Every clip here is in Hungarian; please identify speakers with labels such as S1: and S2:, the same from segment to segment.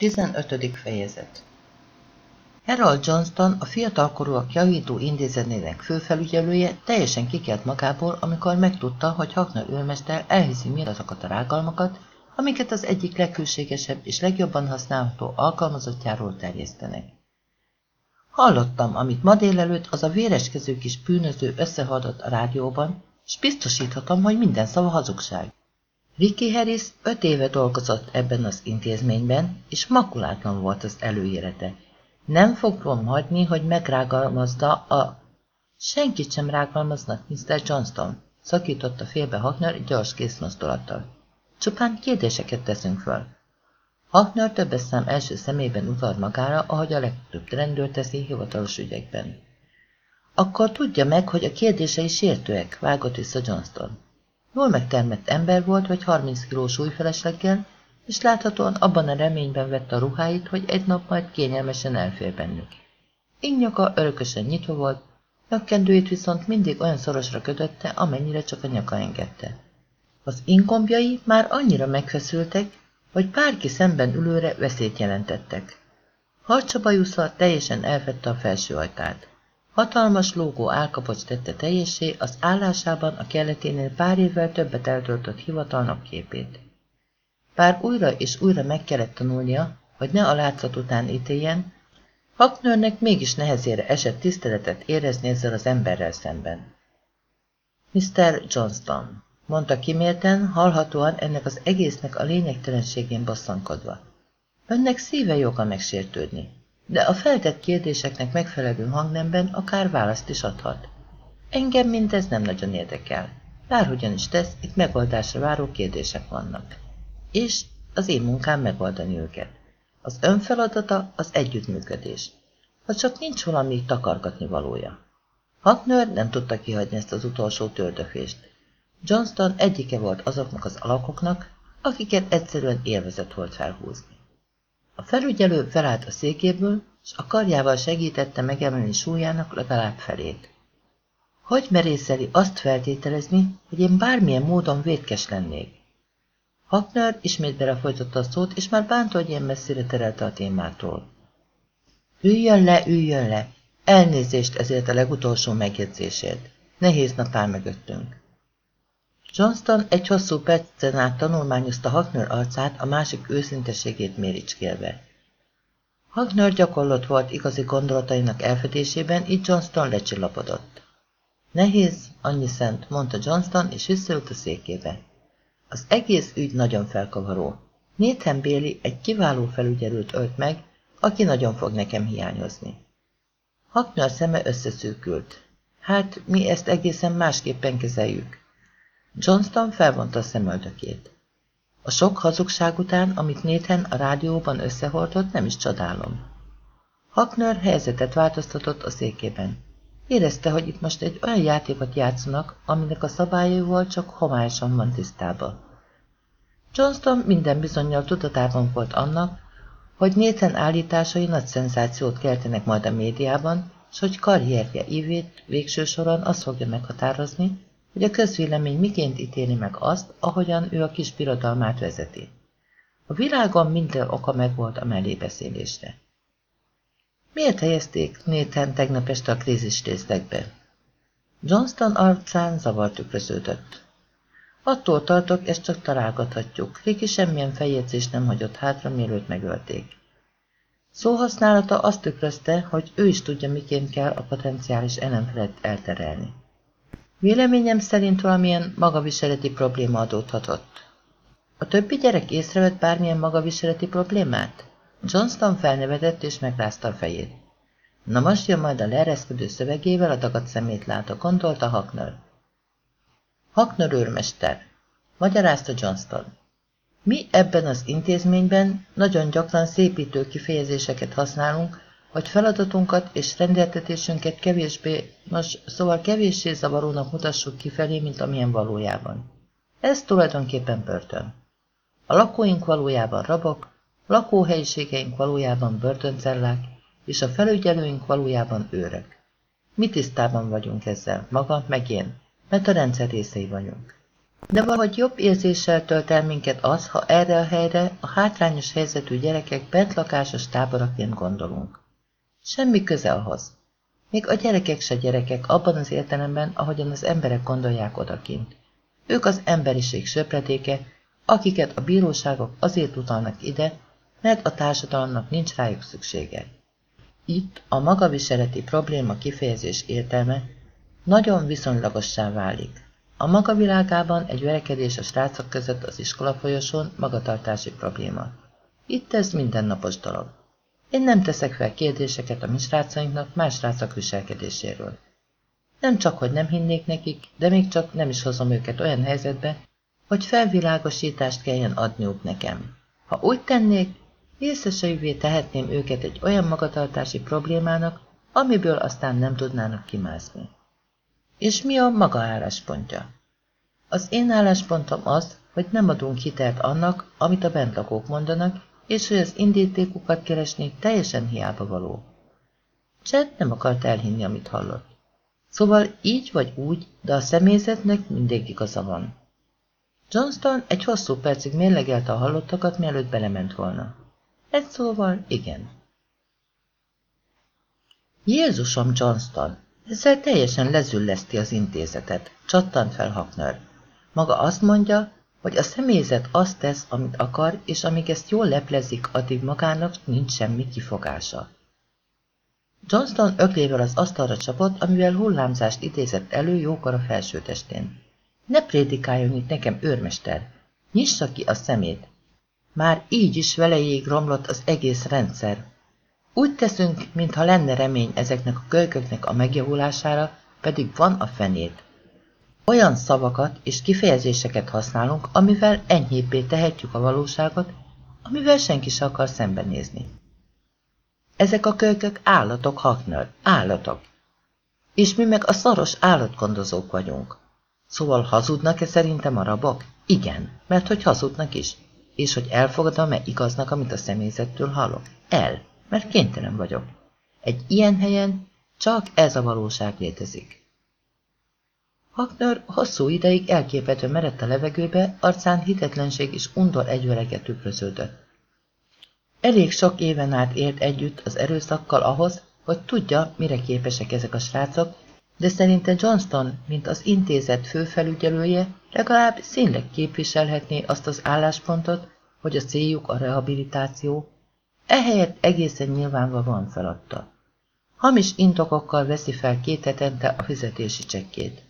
S1: 15. fejezet Harold Johnston, a fiatalkorúak javító intézetének főfelügyelője teljesen kikelt magából, amikor megtudta, hogy Hakner őrmester elhiszi mindazokat a rágalmakat, amiket az egyik leghűségesebb és legjobban használható alkalmazottjáról terjesztenek. Hallottam, amit ma délelőtt az a véreskező kis bűnöző összehadott a rádióban, és biztosíthatom, hogy minden szava hazugság. Ricky Harris öt éve dolgozott ebben az intézményben, és makulátlan volt az előérete. Nem fogom hagyni, hogy megrágalmazza a... Senkit sem rágalmaznak, Mr. Johnston, szakította félbe Hackner gyors készmozdulattal. Csupán kérdéseket teszünk föl. Hackner többes szám első szemében utalt magára, ahogy a legtöbb rendőr teszi hivatalos ügyekben. Akkor tudja meg, hogy a kérdései sértőek, vágott vissza Johnston. Jól megtermett ember volt, vagy 30 kilós újfelesleggel, és láthatóan abban a reményben vette a ruháit, hogy egy nap majd kényelmesen elfér bennük. Ingnyaka örökösen nyitva volt, nyakkendőjét viszont mindig olyan szorosra kötötte, amennyire csak a nyaka engedte. Az inkombjai már annyira megfeszültek, hogy bárki szemben ülőre veszélyt jelentettek. Harcsabajussza teljesen elfette a felső ajtát. Hatalmas lógó álkapocs tette teljesé az állásában a kelleténél pár évvel többet eltöltött hivatalnak képét. Bár újra és újra meg kellett tanulnia, hogy ne a látszat után ítéljen, Haknőrnek mégis nehezére esett tiszteletet érezni ezzel az emberrel szemben. Mr. Johnston, mondta kimélten, hallhatóan ennek az egésznek a lényegtelenségén bosszankodva. Önnek szíve joga megsértődni de a feltett kérdéseknek megfelelő hangnemben akár választ is adhat. Engem mindez nem nagyon érdekel. Bárhogyan is tesz, itt megoldásra váró kérdések vannak. És az én munkám megoldani őket. Az ön feladata az együttműködés. Ha csak nincs valami takargatni valója. Hackner nem tudta kihagyni ezt az utolsó tördöfést. Johnston egyike volt azoknak az alakoknak, akiket egyszerűen élvezett volt felhúzni. A felügyelő felállt a székéből, és a karjával segítette megemelni súlyának legalább felét. Hogy merészeli azt feltételezni, hogy én bármilyen módon vétkes lennék? Hakner ismét belefolytotta a szót, és már bánta, hogy ilyen messzire terelte a témától. Üljön le, üljön le! Elnézést ezért a legutolsó megjegyzésért. Nehéz nap áll mögöttünk. Johnston egy hosszú percen át tanulmányozta Hackner arcát, a másik őszinteségét méricskélve. Hackner gyakorlott volt igazi gondolatainak elfedésében, így Johnston lecsillapodott. Nehéz, annyi szent, mondta Johnston, és visszaült a székébe. Az egész ügy nagyon felkavaró. Nathan Bailey egy kiváló felügyelőt ölt meg, aki nagyon fog nekem hiányozni. Hackner szeme összeszűkült. Hát, mi ezt egészen másképpen kezeljük. Johnston felvonta a szemöldökét. A sok hazugság után, amit Nathan a rádióban összehordott, nem is csodálom. Hackner helyzetet változtatott a székében. Érezte, hogy itt most egy olyan játékot játszanak, aminek a szabályaival csak homályosan van tisztába. Johnston minden bizonyal tudatában volt annak, hogy Nathan állításai nagy szenzációt keltenek majd a médiában, és hogy karrierje ívét végső soron azt fogja meghatározni, hogy a közvélemény miként ítéli meg azt, ahogyan ő a kis birodalmát vezeti. A világon minden oka megvolt a mellébeszélésre. Miért helyezték Nathan tegnap este a krízis részlegbe? Johnston arcán zavar tükröződött. Attól tartok, ezt csak találgathatjuk. Riki semmilyen feljegyzést nem hagyott hátra, mielőtt megölték. Szóhasználata azt tükrözte, hogy ő is tudja, miként kell a potenciális ellenfelet elterelni. Véleményem szerint valamilyen magaviseleti probléma adódhatott. A többi gyerek észrevett bármilyen magaviseleti problémát? Johnston felnevetett és megrázta a fejét. Na most jön majd a leereszkedő szövegével a dagadt szemét látta, gondolta Hackner. Hackner őrmester, magyarázta Johnston. Mi ebben az intézményben nagyon gyakran szépítő kifejezéseket használunk, hogy feladatunkat és rendeltetésünket kevésbé, nos, szóval kevéssé zavarónak mutassuk kifelé, mint amilyen valójában. Ez tulajdonképpen börtön. A lakóink valójában rabok, lakóhelyiségeink valójában börtöncellák, és a felügyelőink valójában őrök. Mi tisztában vagyunk ezzel, maga meg én, mert a rendszer részei vagyunk. De valahogy jobb érzéssel tölt el minket az, ha erre a helyre a hátrányos helyzetű gyerekek bentlakásos táboraként gondolunk. Semmi köze ahhoz. Még a gyerekek se gyerekek abban az értelemben, ahogyan az emberek gondolják odakint. Ők az emberiség söpredéke, akiket a bíróságok azért utalnak ide, mert a társadalomnak nincs rájuk szüksége. Itt a magaviseleti probléma kifejezés értelme nagyon viszonylagossá válik. A maga világában egy verekedés a srácok között az iskola folyosón magatartási probléma. Itt ez mindennapos dolog. Én nem teszek fel kérdéseket a mi srácainknak más srácok viselkedéséről. Nem csak, hogy nem hinnék nekik, de még csak nem is hozom őket olyan helyzetbe, hogy felvilágosítást kelljen adniuk nekem. Ha úgy tennék, részeseivé tehetném őket egy olyan magatartási problémának, amiből aztán nem tudnának kimászni. És mi a maga álláspontja? Az én álláspontom az, hogy nem adunk hitelt annak, amit a bentlakók mondanak, és hogy az indítékukat keresni teljesen hiába való. Chad nem akart elhinni, amit hallott. Szóval így vagy úgy, de a személyzetnek mindig igaza van. Johnston egy hosszú percig mérlegelte a hallottakat, mielőtt belement volna. Egy szóval igen. Jézusom, Johnston! Ezzel teljesen lezülleszti az intézetet, csattant fel Hakner. Maga azt mondja, hogy a személyzet azt tesz, amit akar, és amíg ezt jól leplezik, addig magának nincs semmi kifogása. Johnston öklével az asztalra csapott, amivel hullámzást idézett elő jókora felsőtestén. Ne prédikáljon itt nekem, őrmester! Nyissa ki a szemét! Már így is velejéig romlott az egész rendszer. Úgy teszünk, mintha lenne remény ezeknek a kölyköknek a megjavulására, pedig van a fenét. Olyan szavakat és kifejezéseket használunk, amivel enyhébbé tehetjük a valóságot, amivel senki se akar szembenézni. Ezek a kölykök állatok, Hakner, állatok. És mi meg a szaros állatgondozók vagyunk. Szóval hazudnak-e szerintem a rabok? Igen, mert hogy hazudnak is. És hogy elfogadom-e igaznak, amit a személyzettől hallok? El, mert kénytelen vagyok. Egy ilyen helyen csak ez a valóság létezik. Hakner hosszú ideig elképető merett a levegőbe, arcán hitetlenség és undor egyvereget tükröződött. Elég sok éven át élt együtt az erőszakkal ahhoz, hogy tudja, mire képesek ezek a srácok, de szerinte Johnston, mint az intézet főfelügyelője, legalább színleg képviselhetné azt az álláspontot, hogy a céljuk a rehabilitáció, ehelyett egészen nyilvánvalóan feladta. Hamis intokokkal veszi fel két hetente a fizetési csekkét.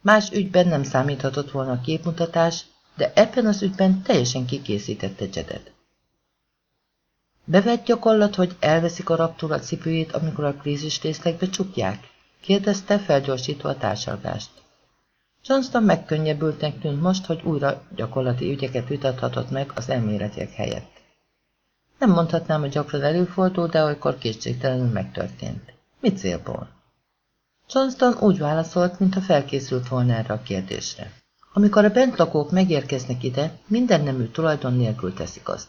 S1: Más ügyben nem számíthatott volna a képmutatás, de ebben az ügyben teljesen kikészítette Jedet. Bevett gyakorlat, hogy elveszik a raptól a cipőjét, amikor a krízis részlegbe csukják? kérdezte, felgyorsítva a társalgást. Johnston megkönnyebbültnek tűnt most, hogy újra gyakorlati ügyeket vitathatott meg az elméletiek helyett. Nem mondhatnám, hogy gyakran előfordul, de olykor kétségtelenül megtörtént. Mi célból? Johnston úgy válaszolt, mintha felkészült volna erre a kérdésre. Amikor a bentlakók megérkeznek ide, minden nemű tulajdon nélkül teszik azt.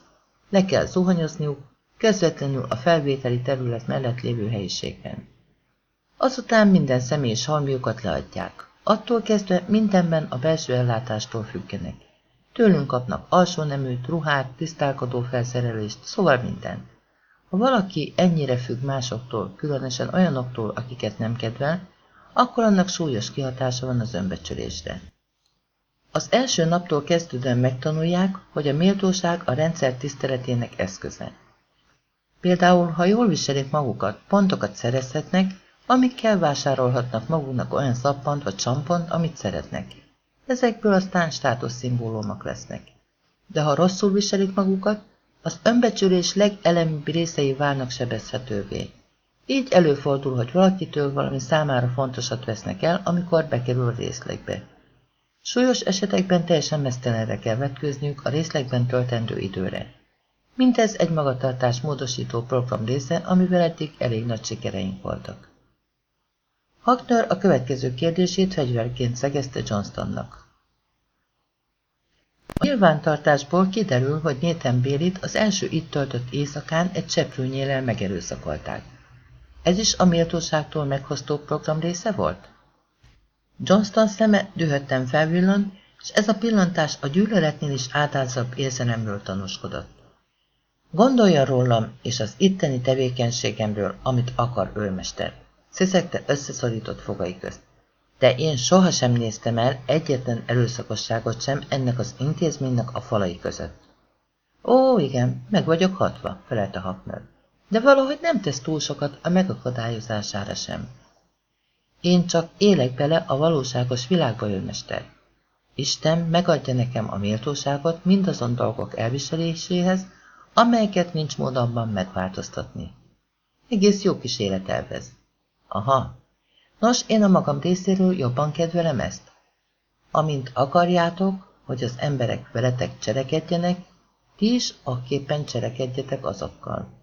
S1: Le kell zuhanyozniuk, közvetlenül a felvételi terület mellett lévő helyiségben. Azután minden személy és halmiukat leadják. Attól kezdve mindenben a belső ellátástól függenek. Tőlünk kapnak alsó neműt, ruhát, tisztálkodó felszerelést, szóval mindent. Ha valaki ennyire függ másoktól, különösen olyanoktól, akiket nem kedvel, akkor annak súlyos kihatása van az önbecsülésre. Az első naptól kezdődően megtanulják, hogy a méltóság a rendszer tiszteletének eszköze. Például, ha jól viselik magukat, pontokat szerezhetnek, amikkel vásárolhatnak maguknak olyan szappant vagy csampont, amit szeretnek. Ezekből aztán státuszszimbólumok lesznek. De ha rosszul viselik magukat, az önbecsülés legelemibb részei válnak sebezhetővé. Így előfordul, hogy valakitől valami számára fontosat vesznek el, amikor bekerül a részlegbe. Súlyos esetekben teljesen mesztelenre kell vetkőzniük a részlegben töltendő időre. Mindez egy magatartás módosító program része, amivel eddig elég nagy sikereink voltak. Hackner a következő kérdését fegyverként szegezte Johnstonnak. A nyilvántartásból kiderül, hogy Nathan Bélit az első itt töltött éjszakán egy cseprőnyélel megerőszakolták. Ez is a méltóságtól meghoztó program része volt? Johnston szeme dühötten felvillant, és ez a pillantás a gyűlöletnél is átázabb érzelemről tanúskodott. Gondolja rólam és az itteni tevékenységemről, amit akar őrmester, sziszegte összeszorított fogai közt. De én sohasem néztem el egyetlen előszakosságot sem ennek az intézménynek a falai között. Ó, igen, meg vagyok hatva, felelte Hakner. De valahogy nem tesz túl sokat a megakadályozására sem. Én csak élek bele a valóságos világba, őrmester. Isten megadja nekem a méltóságot mindazon dolgok elviseléséhez, amelyeket nincs módonban megváltoztatni. Egész jó kis élet elvez. Aha. Nos, én a magam részéről jobban kedvelem ezt. Amint akarjátok, hogy az emberek veletek cselekedjenek, ti is akképpen cselekedjetek azokkal.